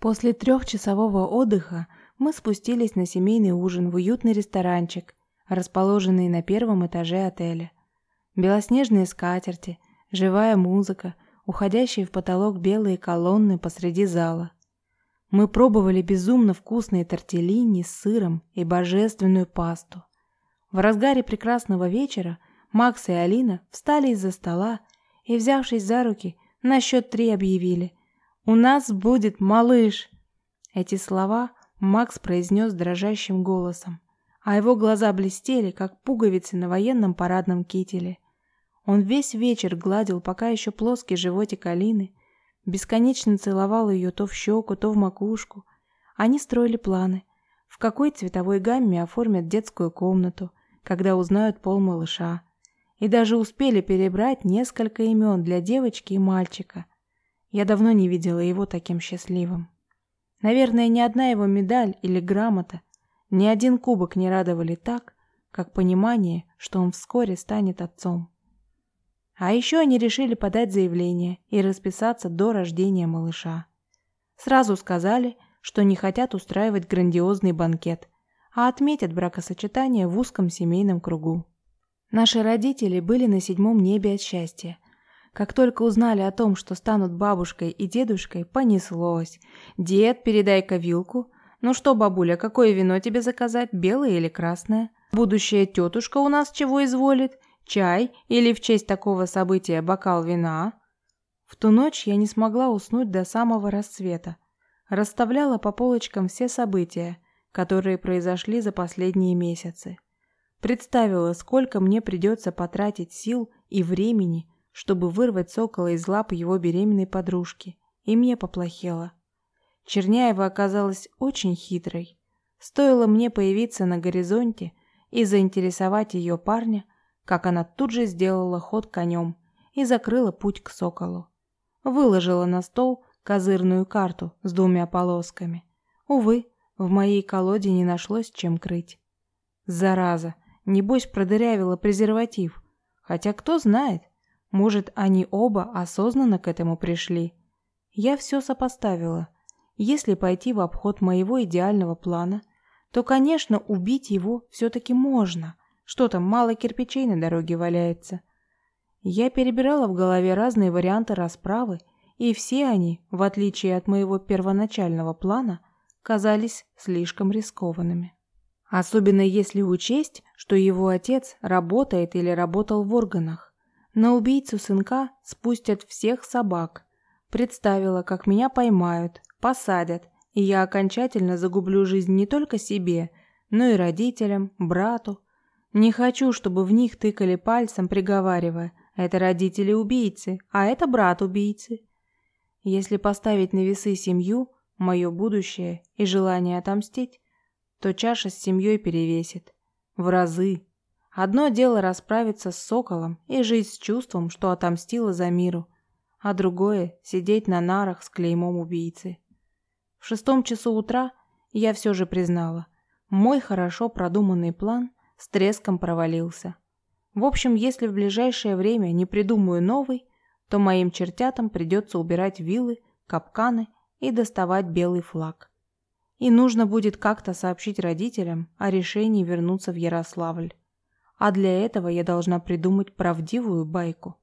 После трехчасового отдыха мы спустились на семейный ужин в уютный ресторанчик, расположенный на первом этаже отеля. Белоснежные скатерти, живая музыка, уходящие в потолок белые колонны посреди зала. Мы пробовали безумно вкусные тортеллини с сыром и божественную пасту. В разгаре прекрасного вечера Макс и Алина встали из-за стола и, взявшись за руки, на счет три объявили «У нас будет малыш!» Эти слова Макс произнес дрожащим голосом, а его глаза блестели, как пуговицы на военном парадном кителе. Он весь вечер гладил пока еще плоский животик Алины, бесконечно целовал ее то в щеку, то в макушку. Они строили планы, в какой цветовой гамме оформят детскую комнату, когда узнают пол малыша, и даже успели перебрать несколько имен для девочки и мальчика – я давно не видела его таким счастливым. Наверное, ни одна его медаль или грамота, ни один кубок не радовали так, как понимание, что он вскоре станет отцом. А еще они решили подать заявление и расписаться до рождения малыша. Сразу сказали, что не хотят устраивать грандиозный банкет, а отметят бракосочетание в узком семейном кругу. Наши родители были на седьмом небе от счастья – как только узнали о том, что станут бабушкой и дедушкой, понеслось. «Дед, передай-ка вилку. Ну что, бабуля, какое вино тебе заказать, белое или красное? Будущая тетушка у нас чего изволит? Чай или в честь такого события бокал вина?» В ту ночь я не смогла уснуть до самого рассвета. Расставляла по полочкам все события, которые произошли за последние месяцы. Представила, сколько мне придется потратить сил и времени – чтобы вырвать сокола из лап его беременной подружки, и мне поплохело. Черняева оказалась очень хитрой. Стоило мне появиться на горизонте и заинтересовать ее парня, как она тут же сделала ход конем и закрыла путь к соколу. Выложила на стол козырную карту с двумя полосками. Увы, в моей колоде не нашлось чем крыть. Зараза, небось продырявила презерватив. Хотя кто знает, может, они оба осознанно к этому пришли? Я все сопоставила. Если пойти в обход моего идеального плана, то, конечно, убить его все-таки можно. Что там, мало кирпичей на дороге валяется. Я перебирала в голове разные варианты расправы, и все они, в отличие от моего первоначального плана, казались слишком рискованными. Особенно если учесть, что его отец работает или работал в органах. На убийцу сынка спустят всех собак. Представила, как меня поймают, посадят, и я окончательно загублю жизнь не только себе, но и родителям, брату. Не хочу, чтобы в них тыкали пальцем, приговаривая, это родители убийцы, а это брат убийцы. Если поставить на весы семью, мое будущее и желание отомстить, то чаша с семьей перевесит. В разы. Одно дело расправиться с соколом и жить с чувством, что отомстила за миру, а другое — сидеть на нарах с клеймом убийцы. В шестом часу утра я все же признала, мой хорошо продуманный план с треском провалился. В общем, если в ближайшее время не придумаю новый, то моим чертятам придется убирать вилы, капканы и доставать белый флаг. И нужно будет как-то сообщить родителям о решении вернуться в Ярославль а для этого я должна придумать правдивую байку.